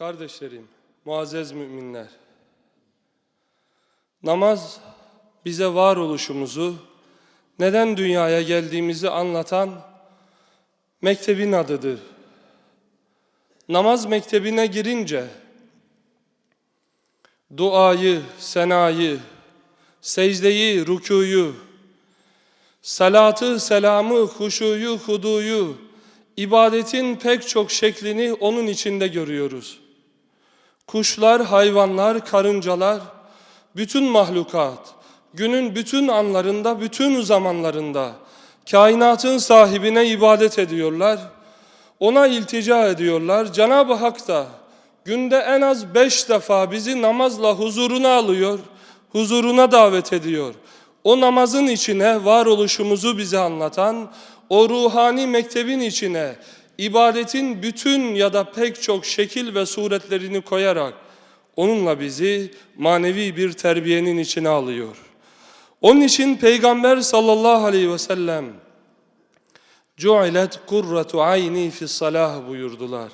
Kardeşlerim, muazzez müminler. Namaz bize varoluşumuzu, neden dünyaya geldiğimizi anlatan mektebin adıdır. Namaz mektebine girince duayı, senayı, secdeyi, rükuyu, salatı, selamı, huşuyu, huduyu, ibadetin pek çok şeklini onun içinde görüyoruz. Kuşlar, hayvanlar, karıncalar, bütün mahlukat, günün bütün anlarında, bütün zamanlarında kainatın sahibine ibadet ediyorlar. Ona iltica ediyorlar. Cenab-ı Hak da günde en az beş defa bizi namazla huzuruna alıyor, huzuruna davet ediyor. O namazın içine varoluşumuzu bize anlatan, o ruhani mektebin içine ibadetin bütün ya da pek çok şekil ve suretlerini koyarak onunla bizi manevi bir terbiyenin içine alıyor. Onun için Peygamber sallallahu aleyhi ve sellem Cu'ilet kurratu ayni fi salah buyurdular.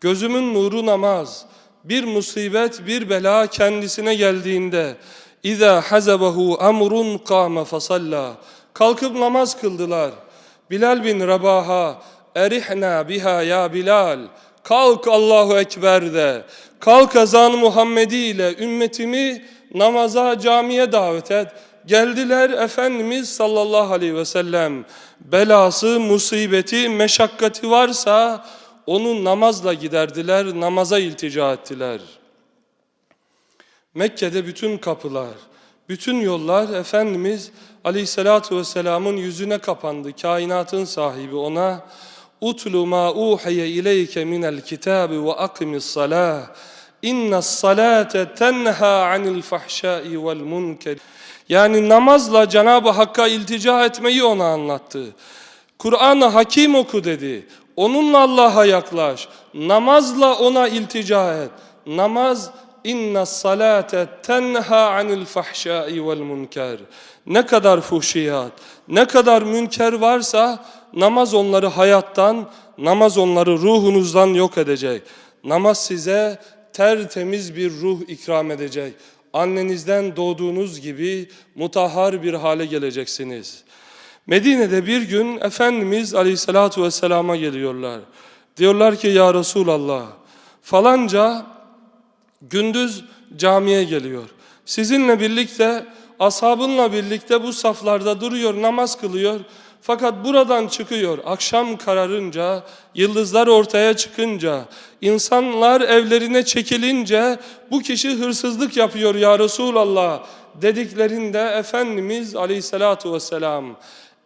Gözümün nuru namaz. Bir musibet, bir bela kendisine geldiğinde İza hazabahu amrun qama fasalla. Kalkıp namaz kıldılar. Bilal bin Rabaha erihna biha ya Bilal. Kalk Allahu Ekber de. Kalk ezan Muhammedi ile ümmetimi namaza, camiye davet et. Geldiler Efendimiz sallallahu aleyhi ve sellem belası, musibeti, meşakkati varsa onu namazla giderdiler, namaza iltica ettiler. Mekke'de bütün kapılar, bütün yollar Efendimiz aleyhissalatu vesselamın yüzüne kapandı. Kainatın sahibi ona utlu ma uhiye ileyke minel kitabi ve akimis salah inna salate tenha anil fahşai vel munker yani namazla Cenab-ı Hakk'a iltica etmeyi ona anlattı. Kur'an-ı Hakim oku dedi. Onunla Allah'a yaklaş. Namazla ona iltica et. Namaz inna salate tenha anil fahşai vel munker. Ne kadar fuhşiyat, ne kadar münker varsa namaz onları hayattan, namaz onları ruhunuzdan yok edecek. Namaz size tertemiz bir ruh ikram edecek annenizden doğduğunuz gibi mutahhar bir hale geleceksiniz. Medine'de bir gün Efendimiz Aleyhisselatü Vesselam'a geliyorlar. Diyorlar ki ya Resulallah falanca gündüz camiye geliyor. Sizinle birlikte, ashabınla birlikte bu saflarda duruyor, namaz kılıyor. Fakat buradan çıkıyor, akşam kararınca, yıldızlar ortaya çıkınca, insanlar evlerine çekilince bu kişi hırsızlık yapıyor ya Resulallah dediklerinde Efendimiz aleyhissalatu vesselam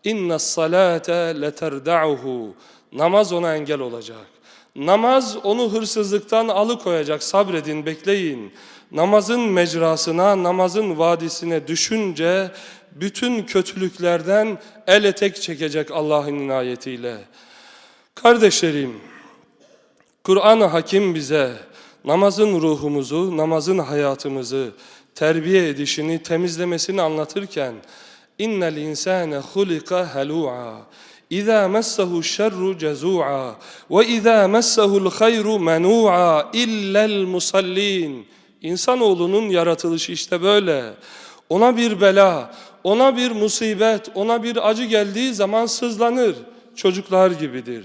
inna salate leterda'uhu namaz ona engel olacak. Namaz onu hırsızlıktan alıkoyacak. Sabredin, bekleyin. Namazın mecrasına, namazın vadisine düşünce bütün kötülüklerden el etek çekecek Allah'ın inayetiyle. Kardeşlerim, Kur'an-ı Hakim bize namazın ruhumuzu, namazın hayatımızı terbiye edişini, temizlemesini anlatırken insane hulika halu'a İza messehu şerru cezu'a ve iza messehu'l hayru menu'a illa'l musallin. İnsanoğlunun yaratılışı işte böyle. Ona bir bela, ona bir musibet, ona bir acı geldiği zaman sızlanır. Çocuklar gibidir.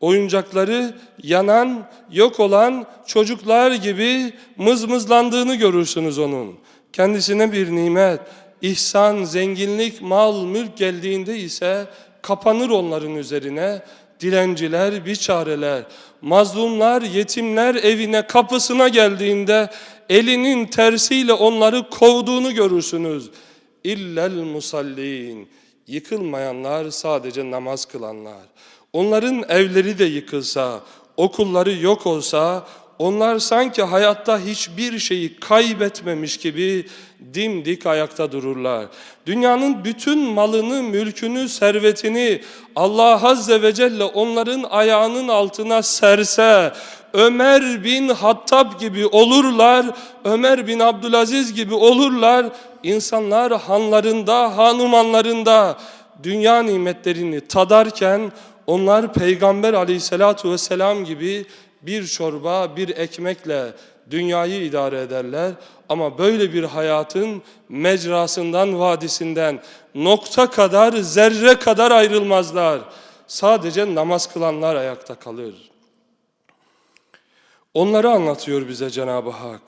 Oyuncakları yanan, yok olan çocuklar gibi mızmızlandığını görürsünüz onun. Kendisine bir nimet, ihsan, zenginlik, mal, mülk geldiğinde ise kapanır onların üzerine. Dilenciler, biçareler, mazlumlar, yetimler evine kapısına geldiğinde elinin tersiyle onları kovduğunu görürsünüz. İllel musallin. Yıkılmayanlar sadece namaz kılanlar. Onların evleri de yıkılsa, okulları yok olsa, onlar sanki hayatta hiçbir şeyi kaybetmemiş gibi dimdik ayakta dururlar. Dünyanın bütün malını, mülkünü, servetini Allah Azze ve Celle onların ayağının altına serse, Ömer bin Hattab gibi olurlar, Ömer bin Abdülaziz gibi olurlar. İnsanlar hanlarında, hanumanlarında dünya nimetlerini tadarken onlar Peygamber aleyhissalatu vesselam gibi bir çorba, bir ekmekle dünyayı idare ederler. Ama böyle bir hayatın mecrasından, vadisinden nokta kadar, zerre kadar ayrılmazlar. Sadece namaz kılanlar ayakta kalır. Onları anlatıyor bize Cenab-ı Hak.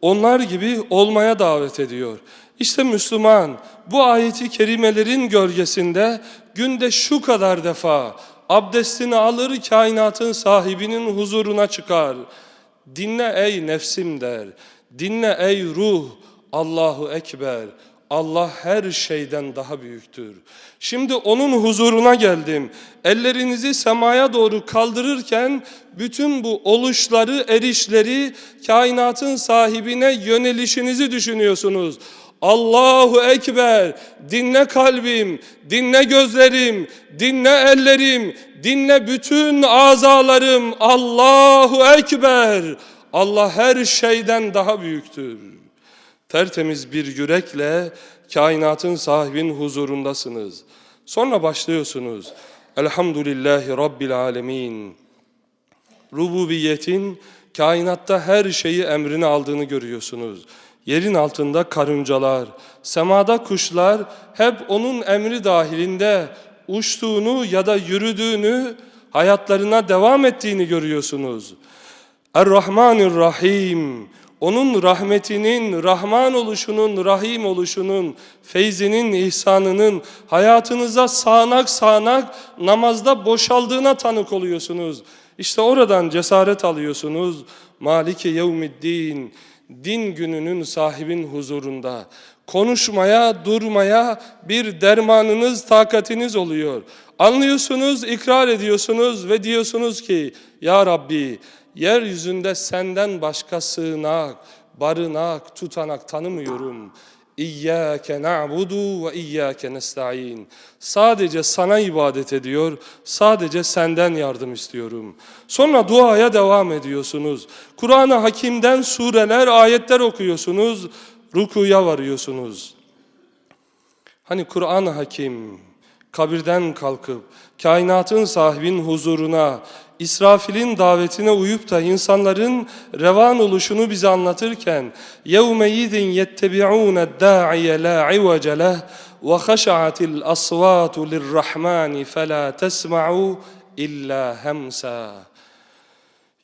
Onlar gibi olmaya davet ediyor. İşte Müslüman bu ayeti kerimelerin gölgesinde günde şu kadar defa abdestini alır kainatın sahibinin huzuruna çıkar. Dinle ey nefsim der. Dinle ey ruh. Allahu Ekber. Allah her şeyden daha büyüktür. Şimdi onun huzuruna geldim. Ellerinizi semaya doğru kaldırırken bütün bu oluşları, erişleri, kainatın sahibine yönelişinizi düşünüyorsunuz. Allahu Ekber, dinle kalbim, dinle gözlerim, dinle ellerim, dinle bütün azalarım. Allahu Ekber, Allah her şeyden daha büyüktür. Tertemiz bir yürekle kainatın sahibin huzurundasınız. Sonra başlıyorsunuz. Elhamdülillahi Rabbil Alemin. Rububiyetin kainatta her şeyi emrine aldığını görüyorsunuz. Yerin altında karıncalar, semada kuşlar hep onun emri dahilinde uçtuğunu ya da yürüdüğünü, hayatlarına devam ettiğini görüyorsunuz. Er-Rahmanir-Rahim, onun rahmetinin, Rahman oluşunun, Rahim oluşunun, feyzinin, ihsanının hayatınıza sağanak sağanak namazda boşaldığına tanık oluyorsunuz. İşte oradan cesaret alıyorsunuz. Maliki yevmiddin, din gününün sahibin huzurunda. Konuşmaya, durmaya bir dermanınız, takatiniz oluyor. Anlıyorsunuz, ikrar ediyorsunuz ve diyorsunuz ki, Ya Rabbi, yeryüzünde senden başka sığınak, barınak, tutanak tanımıyorum. İyyâke na'budu ve iyyâke nesta'in. Sadece sana ibadet ediyor, sadece senden yardım istiyorum. Sonra duaya devam ediyorsunuz. Kur'an-ı Hakim'den sureler, ayetler okuyorsunuz, rukuya varıyorsunuz. Hani Kur'an-ı Hakim kabirden kalkıp kainatın sahibin huzuruna İsrafil'in davetine uyup da insanların revan oluşunu bize anlatırken يَوْمَ يَذٍ يَتَّبِعُونَ الدَّاعِيَ لَا عِوَجَ لَهِ وَخَشَعَتِ الْأَصْوَاتُ لِلرَّحْمَانِ فَلَا تَسْمَعُوا إِلَّا هَمْسًا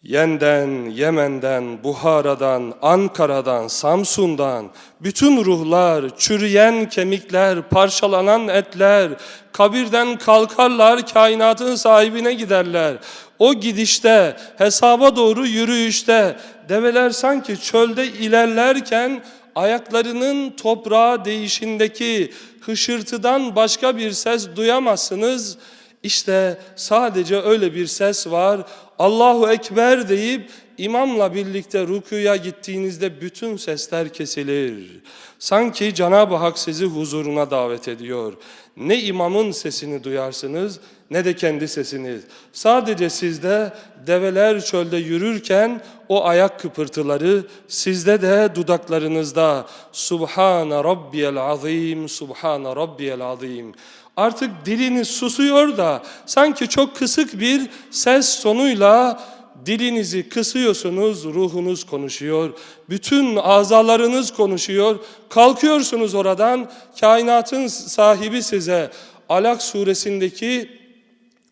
Yenden, Yemen'den, Buhara'dan, Ankara'dan, Samsun'dan bütün ruhlar, çürüyen kemikler, parçalanan etler kabirden kalkarlar, kainatın sahibine giderler. O gidişte, hesaba doğru yürüyüşte develer sanki çölde ilerlerken ayaklarının toprağa değişindeki hışırtıdan başka bir ses duyamazsınız. İşte sadece öyle bir ses var. Allahu Ekber deyip imamla birlikte rükuya gittiğinizde bütün sesler kesilir. Sanki Cenab-ı Hak sizi huzuruna davet ediyor. Ne imamın sesini duyarsınız ne de kendi sesiniz. Sadece sizde develer çölde yürürken o ayak kıpırtıları sizde de dudaklarınızda Subhane Rabbiyel Azim, Subhane Rabbiyel Azim. Artık diliniz susuyor da sanki çok kısık bir ses sonuyla dilinizi kısıyorsunuz, ruhunuz konuşuyor, bütün azalarınız konuşuyor. Kalkıyorsunuz oradan, kainatın sahibi size Alak suresindeki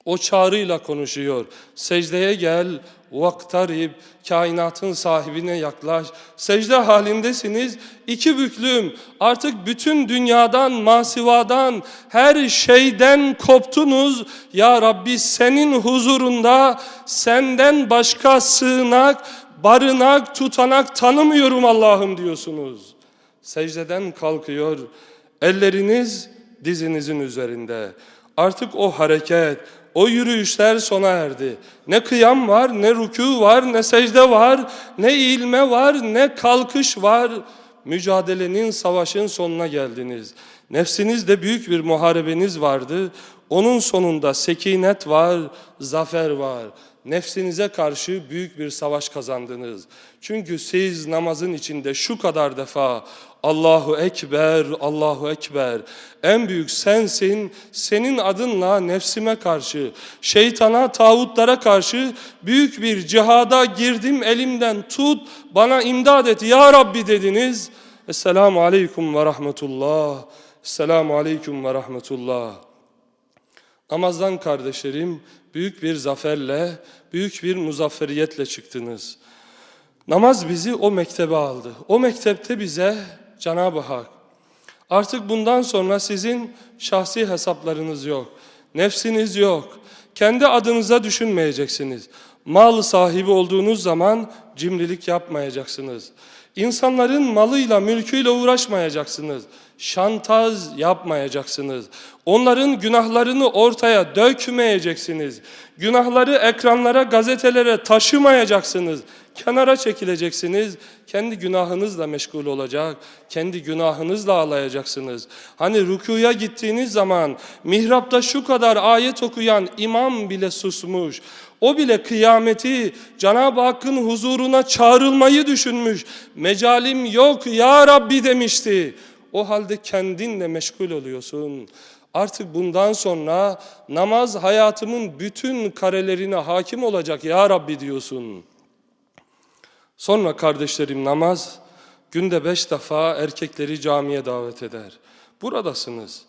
o çağrıyla konuşuyor. Secdeye gel, vaktarib, kainatın sahibine yaklaş. Secde halindesiniz, iki büklüm. Artık bütün dünyadan, masivadan, her şeyden koptunuz. Ya Rabbi senin huzurunda senden başka sığınak, barınak, tutanak tanımıyorum Allah'ım diyorsunuz. Secdeden kalkıyor, elleriniz dizinizin üzerinde. Artık o hareket, o yürüyüşler sona erdi. Ne kıyam var, ne rükû var, ne secde var, ne eğilme var, ne kalkış var. Mücadelenin, savaşın sonuna geldiniz. Nefsinizde büyük bir muharebeniz vardı. Onun sonunda sekinet var, zafer var. Nefsinize karşı büyük bir savaş kazandınız. Çünkü siz namazın içinde şu kadar defa Allahu Ekber, Allahu Ekber. En büyük sensin, senin adınla nefsime karşı, şeytana, tağutlara karşı büyük bir cihada girdim elimden tut, bana imdad et ya Rabbi dediniz. Esselamu Aleyküm ve Rahmetullah. Esselamu Aleyküm ve Rahmetullah. Namazdan kardeşlerim büyük bir zaferle, büyük bir muzafferiyetle çıktınız. Namaz bizi o mektebe aldı. O mektepte bize Cenab-ı Hak artık bundan sonra sizin şahsi hesaplarınız yok. Nefsiniz yok. Kendi adınıza düşünmeyeceksiniz. Mal sahibi olduğunuz zaman cimrilik yapmayacaksınız. İnsanların malıyla, mülküyle uğraşmayacaksınız. Şantaj yapmayacaksınız. Onların günahlarını ortaya dökmeyeceksiniz. Günahları ekranlara, gazetelere taşımayacaksınız. Kenara çekileceksiniz. Kendi günahınızla meşgul olacak. Kendi günahınızla ağlayacaksınız. Hani rükuya gittiğiniz zaman mihrapta şu kadar ayet okuyan imam bile susmuş. O bile kıyameti Cenab-ı Hakk'ın huzuruna çağrılmayı düşünmüş. Mecalim yok ya Rabbi demişti. O halde kendinle meşgul oluyorsun. Artık bundan sonra namaz hayatımın bütün karelerine hakim olacak ya Rabbi diyorsun. Sonra kardeşlerim namaz günde beş defa erkekleri camiye davet eder. Buradasınız.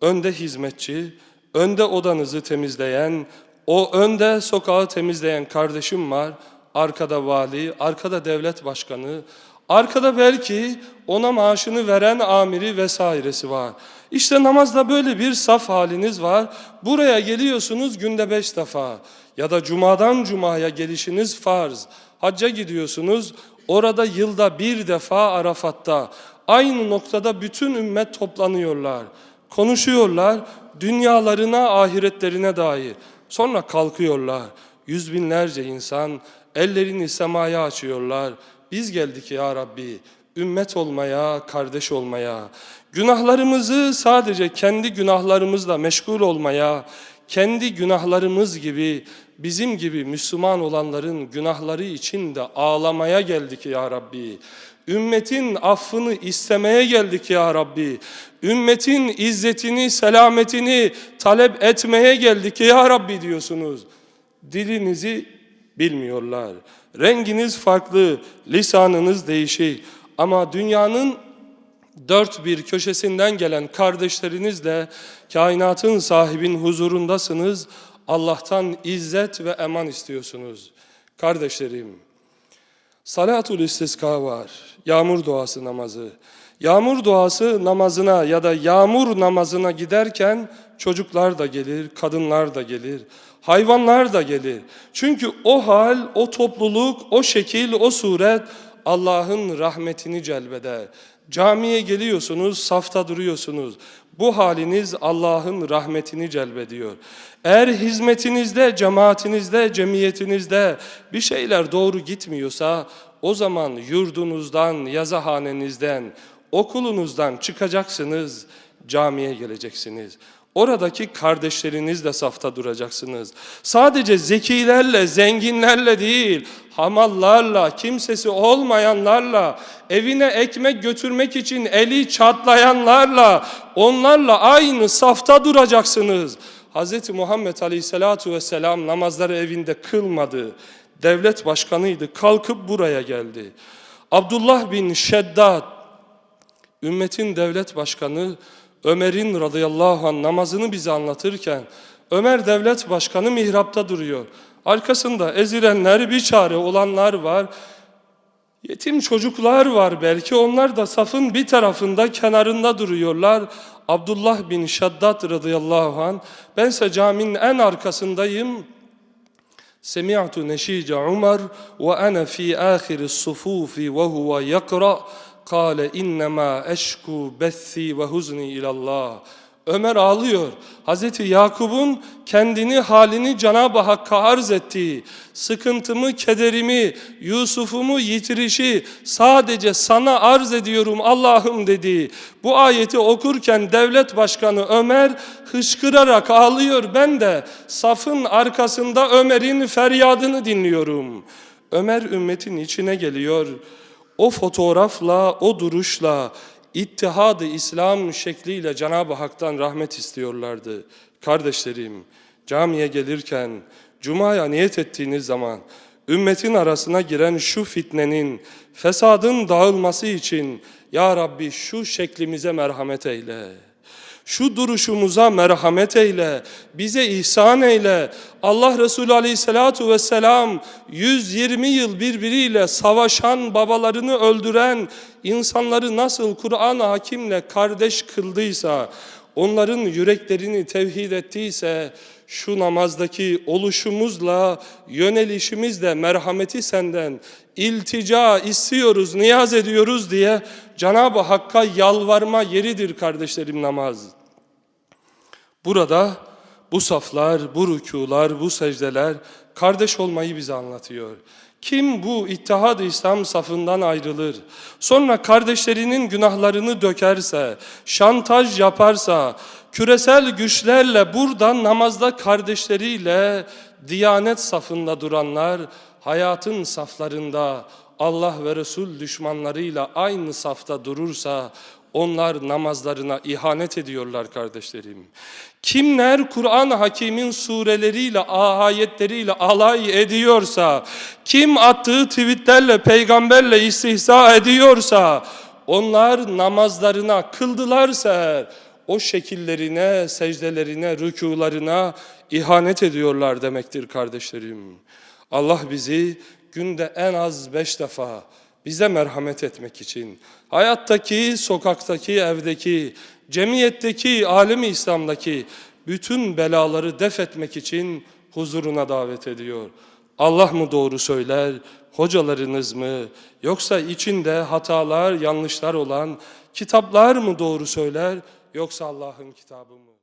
Önde hizmetçi, önde odanızı temizleyen, o önde sokağı temizleyen kardeşim var. Arkada vali, arkada devlet başkanı, arkada belki ona maaşını veren amiri vesairesi var. İşte namazda böyle bir saf haliniz var. Buraya geliyorsunuz günde beş defa ya da cumadan cumaya gelişiniz farz. Hacca gidiyorsunuz orada yılda bir defa Arafat'ta aynı noktada bütün ümmet toplanıyorlar. Konuşuyorlar dünyalarına ahiretlerine dair. Sonra kalkıyorlar. Yüz binlerce insan ellerini semaya açıyorlar. Biz geldik ya Rabbi ümmet olmaya, kardeş olmaya, günahlarımızı sadece kendi günahlarımızla meşgul olmaya, kendi günahlarımız gibi, bizim gibi Müslüman olanların günahları için de ağlamaya geldik ya Rabbi. Ümmetin affını istemeye geldik ya Rabbi. Ümmetin izzetini, selametini talep etmeye geldik ya Rabbi diyorsunuz. Dilinizi bilmiyorlar. Renginiz farklı, lisanınız değişik. Ama dünyanın dört bir köşesinden gelen kardeşlerinizle kainatın sahibin huzurundasınız. Allah'tan izzet ve eman istiyorsunuz. Kardeşlerim, salatul istiska var. Yağmur duası namazı. Yağmur duası namazına ya da yağmur namazına giderken çocuklar da gelir, kadınlar da gelir, hayvanlar da gelir. Çünkü o hal, o topluluk, o şekil, o suret Allah'ın rahmetini celbeder. Camiye geliyorsunuz, safta duruyorsunuz. Bu haliniz Allah'ın rahmetini celbediyor. Eğer hizmetinizde, cemaatinizde, cemiyetinizde bir şeyler doğru gitmiyorsa o zaman yurdunuzdan, yazıhanenizden, okulunuzdan çıkacaksınız, camiye geleceksiniz. Oradaki kardeşlerinizle safta duracaksınız. Sadece zekilerle, zenginlerle değil, hamallarla, kimsesi olmayanlarla, evine ekmek götürmek için eli çatlayanlarla, onlarla aynı safta duracaksınız. Hz. Muhammed Aleyhisselatu Vesselam namazları evinde kılmadı. Devlet başkanıydı, kalkıp buraya geldi. Abdullah bin Şeddat, ümmetin devlet başkanı, Ömer'in radıyallahu anh namazını bize anlatırken Ömer devlet başkanı mihrapta duruyor. Arkasında ezilenler, bir çare olanlar var. Yetim çocuklar var belki onlar da safın bir tarafında kenarında duruyorlar. Abdullah bin Şaddat radıyallahu anh bense caminin en arkasındayım. Semi'tu neşice Umar ve ana fi ahir sufufi ve huve yakra' Kale innema eşku bethi ve huzni ilallah. Ömer ağlıyor. Hazreti Yakub'un kendini halini Cenab-ı Hakk'a arz ettiği, sıkıntımı, kederimi, Yusuf'umu yitirişi sadece sana arz ediyorum Allah'ım dediği bu ayeti okurken devlet başkanı Ömer hışkırarak ağlıyor. Ben de safın arkasında Ömer'in feryadını dinliyorum. Ömer ümmetin içine geliyor o fotoğrafla, o duruşla İttihadı İslam şekliyle Cenab-ı Hak'tan rahmet istiyorlardı. Kardeşlerim, camiye gelirken, Cuma'ya niyet ettiğiniz zaman, ümmetin arasına giren şu fitnenin, fesadın dağılması için, Ya Rabbi şu şeklimize merhamet eyle. Şu duruşumuza merhamet eyle, bize ihsan eyle. Allah Resulü Aleyhisselatu Vesselam 120 yıl birbiriyle savaşan, babalarını öldüren insanları nasıl Kur'an-ı Hakim'le kardeş kıldıysa, onların yüreklerini tevhid ettiyse, şu namazdaki oluşumuzla, yönelişimizle merhameti senden iltica istiyoruz, niyaz ediyoruz diye Cenab-ı Hakk'a yalvarma yeridir kardeşlerim namaz. Burada bu saflar, bu rükular, bu secdeler kardeş olmayı bize anlatıyor. Kim bu ittihad İslam safından ayrılır, sonra kardeşlerinin günahlarını dökerse, şantaj yaparsa, küresel güçlerle buradan namazda kardeşleriyle diyanet safında duranlar, hayatın saflarında Allah ve Resul düşmanlarıyla aynı safta durursa, onlar namazlarına ihanet ediyorlar kardeşlerim. Kimler Kur'an Hakim'in sureleriyle, ayetleriyle alay ediyorsa, kim attığı tweetlerle, peygamberle istihza ediyorsa, onlar namazlarına kıldılarsa, o şekillerine, secdelerine, rükularına ihanet ediyorlar demektir kardeşlerim. Allah bizi günde en az beş defa bize merhamet etmek için, hayattaki, sokaktaki, evdeki, cemiyetteki, alemi İslam'daki bütün belaları def etmek için huzuruna davet ediyor. Allah mı doğru söyler, hocalarınız mı, yoksa içinde hatalar, yanlışlar olan kitaplar mı doğru söyler, yoksa Allah'ın kitabı mı?